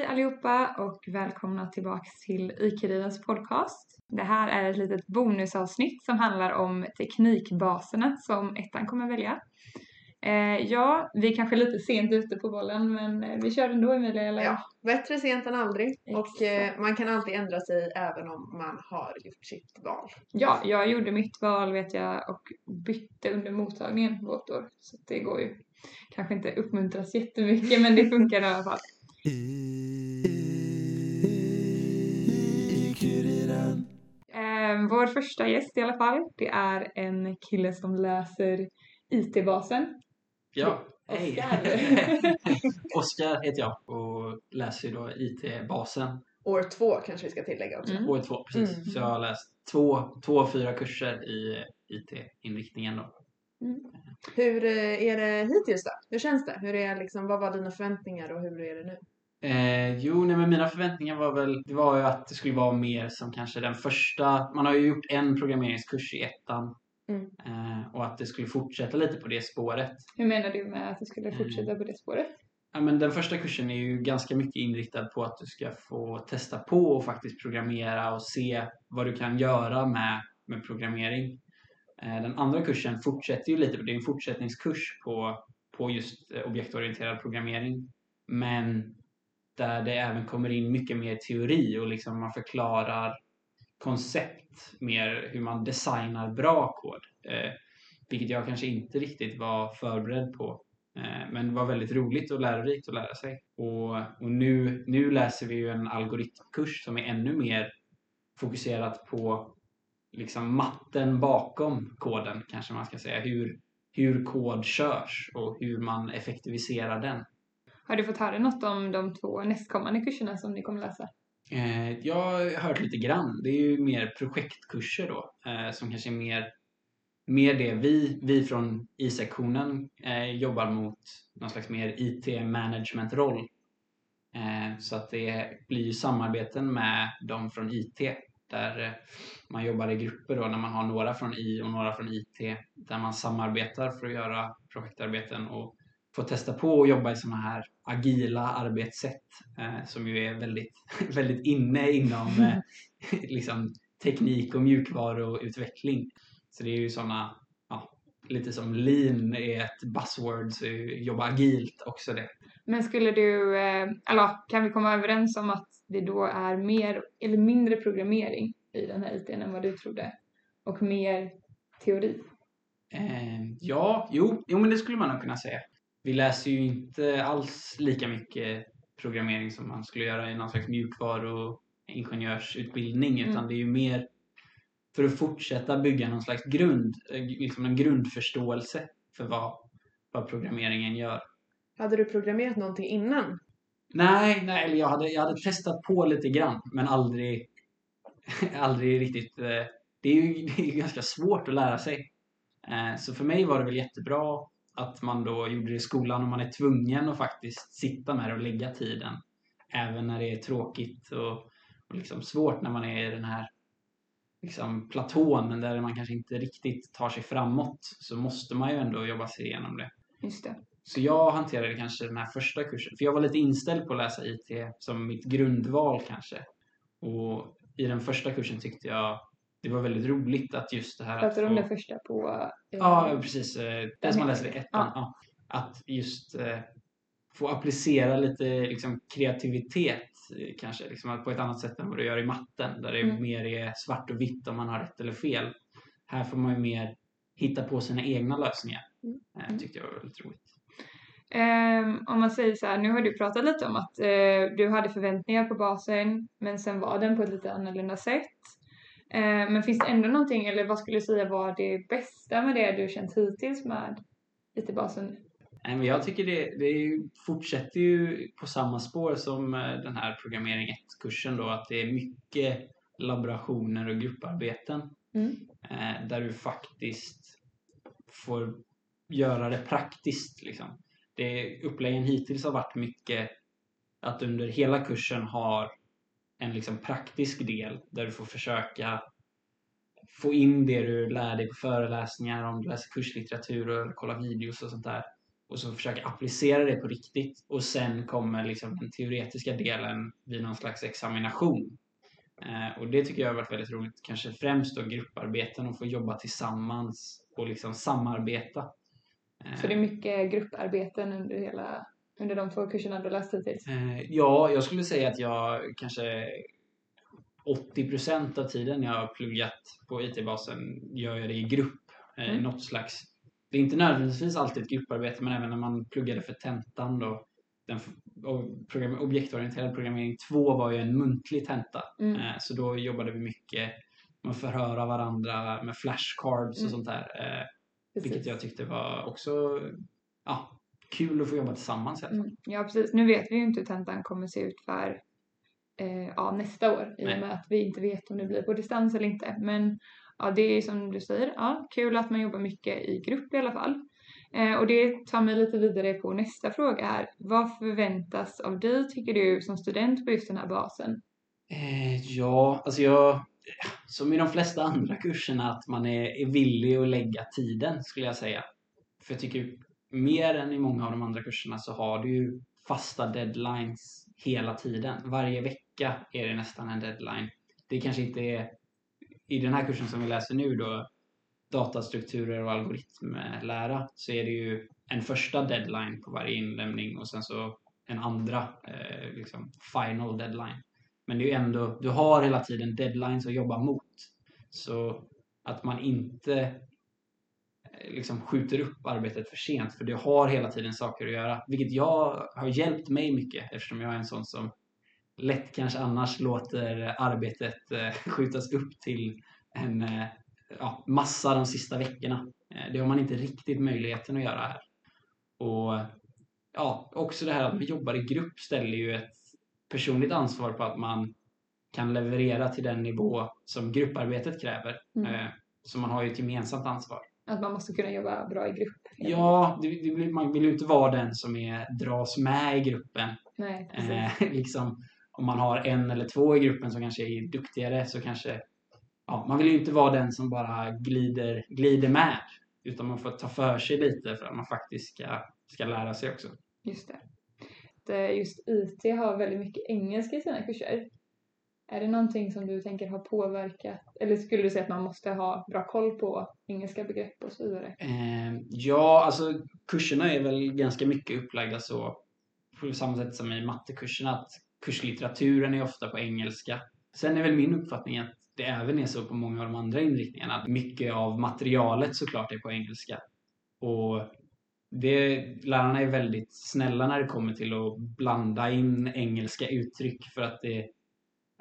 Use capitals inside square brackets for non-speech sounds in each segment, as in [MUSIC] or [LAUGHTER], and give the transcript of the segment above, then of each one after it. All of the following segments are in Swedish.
Hej allihopa och välkomna tillbaka till IQ-Ridens podcast. Det här är ett litet bonusavsnitt som handlar om teknikbaserna som ettan kommer välja. Eh, ja, vi är kanske lite sent ute på bollen men eh, vi kör ändå Emilia, eller? Ja, bättre sent än aldrig. Exakt. Och eh, man kan alltid ändra sig även om man har gjort sitt val. Ja, jag gjorde mitt val vet jag och bytte under mottagningen vårt år. Så det går ju kanske inte uppmuntras jättemycket men det funkar i alla fall. Eh, vår första gäst i alla fall, det är en kille som läser IT-basen. Ja, hej! [LAUGHS] Oskar. Oskar heter jag och läser ju då IT-basen. År två kanske vi ska tillägga också. Mm. År två, precis. Mm. Så jag har läst två, två fyra kurser i IT-inriktningen då. Hur eh, är det hittills då? Hur känns det? Hur är liksom, vad var dina förväntningar och hur är det nu? Eh, jo, nej, men mina förväntningar var väl, det var ju att det skulle vara mer som kanske den första, man har ju gjort en programmeringskurs i ettan. Mm. Eh, och att det skulle fortsätta lite på det spåret. Hur menar du med att du skulle fortsätta på det spåret? Ja, men den första kursen är ju ganska mycket inriktad på att du ska få testa på och faktiskt programmera och se vad du kan göra med, med programmering. Eh, Den andra kursen fortsätter ju lite, det är en fortsättningskurs på, på just eh, objektorienterad programmering. Men där det även kommer in mycket mer teori och liksom man förklarar koncept mer hur man designar bra kod. Eh, vilket jag kanske inte riktigt var förberedd på. Eh, Men det var väldigt roligt och lärorikt att lära sig. Och, och nu, nu läser vi ju en algoritmkurs som är ännu mer fokuserat på liksom matten bakom koden kanske man ska säga. Hur, hur kod körs och hur man effektiviserar den. Har du fått höra något om de två nästkommande kurserna som ni kommer läsa? Eh, jag har hört lite grann. Det är ju mer projektkurser då eh, som kanske är mer, mer det vi, vi från I-sektionen eh, jobbar mot någon slags mer IT-management-roll. Eh, så att det blir ju samarbeten med de från IT där eh, man jobbar i grupper då när man har några från I och några från IT där man samarbetar för att göra projektarbeten och få testa på att jobba i sådana här agila arbetssätt eh, som ju är väldigt, [LAUGHS] väldigt inne inom eh, [LAUGHS] liksom, teknik och mjukvaruutveckling. Så det är ju sådana, ja, lite som lean är ett buzzword, så jobba agilt också det. Men skulle du, eh, eller kan vi komma överens om att det då är mer eller mindre programmering i den här ITn än vad du trodde? Och mer teori? Eh, ja, jo, jo, men det skulle man nog kunna säga. Vi läser ju inte alls lika mycket programmering som man skulle göra i någon slags mjukvaru ingenjörsutbildning utan Mm. det är ju mer för att fortsätta bygga någon slags grund, liksom en grundförståelse för vad, vad programmeringen gör. Hade du programmerat någonting innan? Nej, nej, eller jag hade, jag hade testat på lite grann men aldrig, [LAUGHS] aldrig riktigt. eh, Det är ju [LAUGHS] det är ganska svårt att lära sig. Eh, Så för mig var det väl jättebra att man då gjorde det i skolan och man är tvungen att faktiskt sitta med det och lägga tiden. Även när det är tråkigt och, och liksom svårt när man är i den här liksom platån där man kanske inte riktigt tar sig framåt så måste man ju ändå jobba sig igenom det. Just det. Så jag hanterade kanske den här första kursen. För jag var lite inställd på att läsa IT som mitt grundval kanske. Och i den första kursen tyckte jag det var väldigt roligt att just det här Pratar du om det första på... eh, Ja, precis. eh, Den som man läser i ettan. Ja. Att just eh, få applicera lite liksom, kreativitet eh, kanske liksom, på ett annat sätt än vad du gör i matten. Där det Mm. mer är svart och vitt om man har rätt eller fel. Här får man ju mer hitta på sina egna lösningar. Mm. Eh, tyckte jag var väldigt roligt. Ehm, om man säger så här, nu har du pratat lite om att eh, du hade förväntningar på basen men sen var den på ett lite annorlunda sätt. Ehm, men finns det ändå någonting, eller vad skulle du säga var det bästa med det du känt hittills med IT-basen? Nej, jag tycker det, det fortsätter ju på samma spår som eh, den här programmering 1-kursen då, att det är mycket laborationer och grupparbeten Mm. eh, där du faktiskt får göra det praktiskt. Liksom. Det, uppläggen hittills har varit mycket att under hela kursen har en liksom praktisk del där du får försöka få in det du lär dig på föreläsningar, om du läser kurslitteratur eller kollar videos och sånt där. och så försöka applicera det på riktigt och sen kommer liksom den teoretiska delen vid någon slags examination. Eh, och det tycker jag har varit väldigt roligt, kanske främst då grupparbeten och få jobba tillsammans och liksom samarbeta. Eh, Så det är mycket grupparbeten under hela under de två kurserna du läst hittills? Eh, ja, jag skulle säga att jag kanske 80% av tiden jag har pluggat på IT-basen gör jag det i grupp. Eh, Mm. Något slags, det är inte nödvändigtvis alltid ett grupparbete men även när man pluggade för tentan då. Den, program, objektorienterad programmering 2 var ju en muntlig tenta. Mm. Eh, så då jobbade vi mycket med att förhöra varandra med flashcards och Mm. sånt där. Eh, vilket jag tyckte var också ja, kul att få jobba tillsammans. Mm, ja precis. Nu vet vi ju inte hur tentan kommer se ut för eh, ja, nästa år i och med att vi inte vet om det blir på distans eller inte. Men ja, det är som du säger, ja, kul att man jobbar mycket i grupp i alla fall. Eh, och det tar mig lite vidare på nästa fråga här. Vad förväntas av dig tycker du som student på just den här basen? Eh, ja, alltså jag... Som i de flesta andra kurserna, att man är, är villig att lägga tiden skulle jag säga. För jag tycker mer än i många av de andra kurserna så har du ju fasta deadlines hela tiden. Varje vecka är det nästan en deadline. Det kanske inte är... I den här kursen som vi läser nu då, datastrukturer och algoritmlära, så är det ju en första deadline på varje inlämning och sen så en andra eh, liksom final deadline. Men det är ju ändå, du har hela tiden deadlines att jobba mot. Så att man inte liksom skjuter upp arbetet för sent, för du har hela tiden saker att göra. Vilket jag har hjälpt mig mycket eftersom jag är en sån som lätt kanske annars låter arbetet eh, [LAUGHS] skjutas upp till en eh, ja, massa de sista veckorna. Eh, Det har man inte riktigt möjligheten att göra här. Och ja, också det här att vi jobbar i grupp ställer ju ett personligt ansvar på att man kan leverera till den nivå som grupparbetet kräver. Mm. Eh, Så man har ju ett gemensamt ansvar. Att man måste kunna jobba bra i grupp? Ja, det, det, man vill ju inte vara den som är, dras med i gruppen. Nej. Eh, [LAUGHS] liksom, om man har en eller två i gruppen som kanske är duktigare så kanske... Ja, man vill ju inte vara den som bara glider, glider med. Utan man får ta för sig lite för att man faktiskt ska, ska lära sig också. Just det. Just IT har väldigt mycket engelska i sina kurser. Är det någonting som du tänker har påverkat? Eller skulle du säga att man måste ha bra koll på engelska begrepp och så vidare? Eh, ja, alltså kurserna är väl ganska mycket upplagda så på samma sätt som i mattekurserna att kurslitteraturen är ofta på engelska. Sen är väl min uppfattning att det även är så på många av de andra inriktningarna att mycket av materialet såklart är på engelska. Och det, lärarna är väldigt snälla när det kommer till att blanda in engelska uttryck för att det,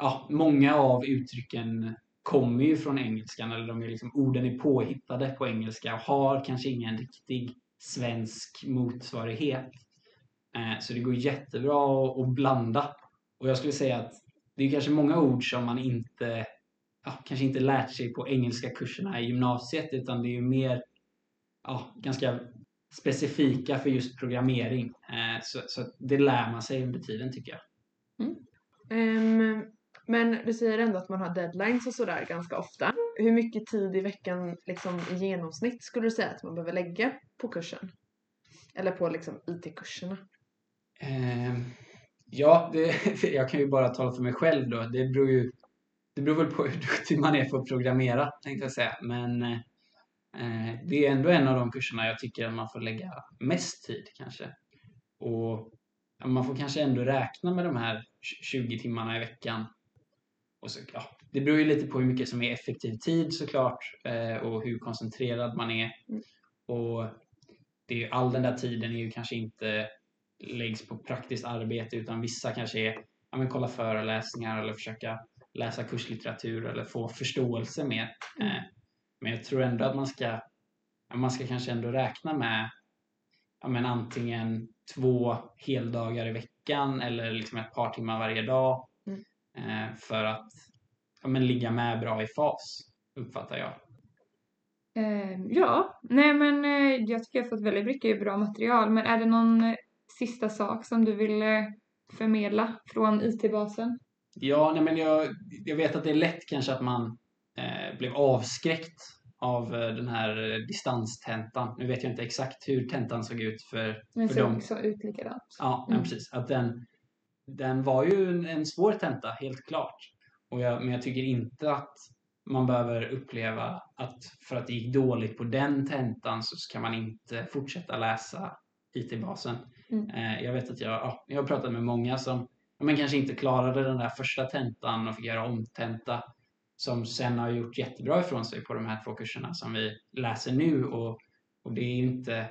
ja, många av uttrycken kommer ju från engelskan eller de är liksom, orden är påhittade på engelska och har kanske ingen riktig svensk motsvarighet. Eh, så det går jättebra att, att blanda. Och jag skulle säga att det är kanske många ord som man inte, ja, kanske inte lärt sig på engelska kurserna i gymnasiet utan det är ju mer ja, ganska specifika för just programmering. Eh, så, så det lär man sig under tiden tycker jag. Mm. Ehm, men du säger ändå att man har deadlines och sådär ganska ofta. Hur mycket tid i veckan liksom, i genomsnitt skulle du säga att man behöver lägga på kursen? Eller på liksom, IT-kurserna? Eh, ja, det, [LAUGHS] jag kan ju bara tala för mig själv då. Det beror ju det beror väl på hur duktig man är på att programmera, tänkte jag säga. Men eh, det är ändå en av de kurserna jag tycker att man får lägga mest tid kanske. Och man får kanske ändå räkna med de här 20 timmarna i veckan. Och så, ja, det beror ju lite på hur mycket som är effektiv tid såklart eh, och hur koncentrerad man är. Mm. Och det all den där tiden är ju kanske inte läggs på praktiskt arbete utan vissa kanske är ja, men kolla föreläsningar eller försöka läsa kurslitteratur eller få förståelse mer. Mm. Eh, men jag tror ändå att man ska, man ska kanske ändå räkna med ja, men antingen två heldagar i veckan eller liksom ett par timmar varje dag för att ja, men ligga med bra i fas, uppfattar jag. Eh, ja, nej men eh, jag tycker jag har fått väldigt mycket bra material. Men är det någon eh, sista sak som du vill eh, förmedla från IT-basen? Ja, nej men jag, jag vet att det är lätt kanske att man eh, blev avskräckt av eh, den här eh, distanstentan. Nu vet jag inte exakt hur tentan såg ut för, Men för dem. också ut likadant. Ja, men Mm. precis. Att den, den var ju en, en svår tenta, helt klart. Och jag, men jag tycker inte att man behöver uppleva att för att det gick dåligt på den tentan så ska man inte fortsätta läsa IT-basen. Mm. Eh, jag vet att jag, ja, jag har pratat med många som men kanske inte klarade den där första tentan och fick göra omtenta. Som sen har gjort jättebra ifrån sig på de här två kurserna som vi läser nu. Och, och det är inte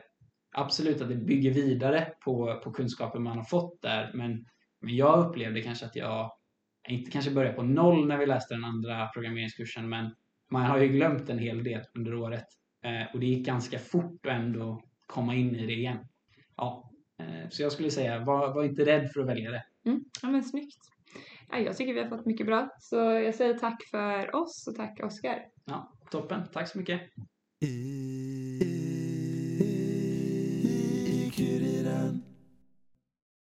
absolut att det bygger vidare på, på kunskapen man har fått där. Men, men jag upplevde kanske att jag inte kanske började på noll när vi läste den andra programmeringskursen. Men man har ju glömt en hel del under året. Eh, och det gick ganska fort att ändå komma in i det igen. Ja, eh, så jag skulle säga, var, var inte rädd för att välja det. Mm. Ja men snyggt. Ja, jag tycker vi har fått mycket bra. Så jag säger tack för oss och tack Oskar. Ja, toppen, tack så mycket.